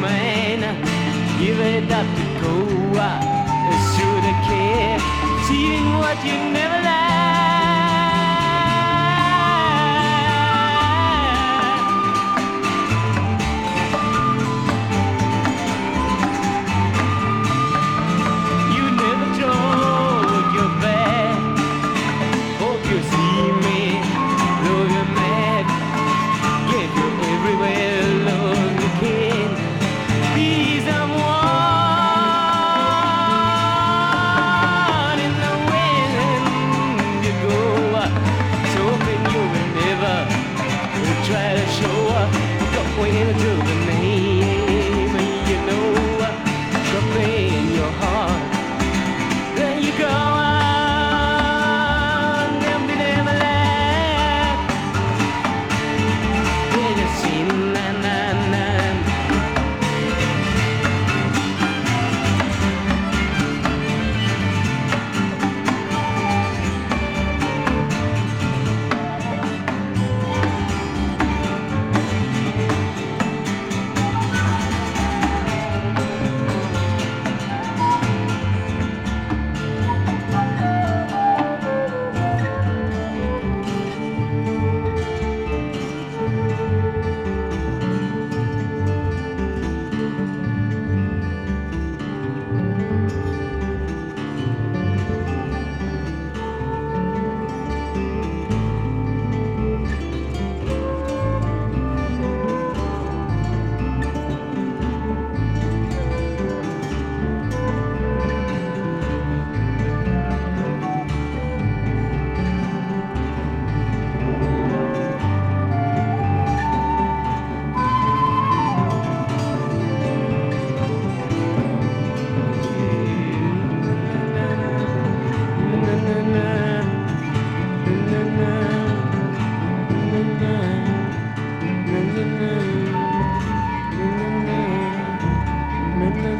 man Give it up to go Shoot a care? Seeing what you never like Amen.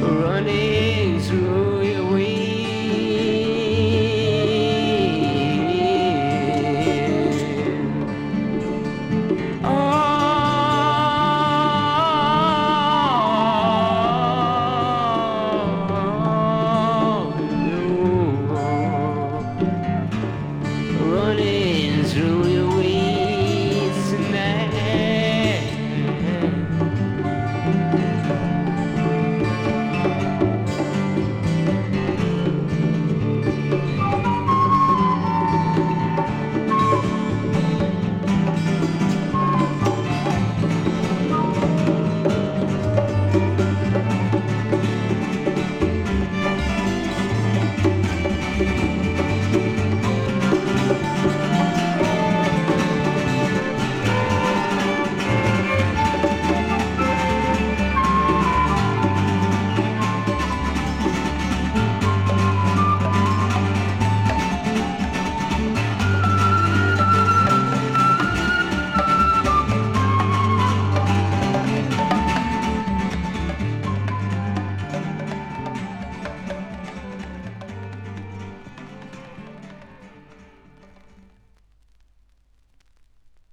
running through your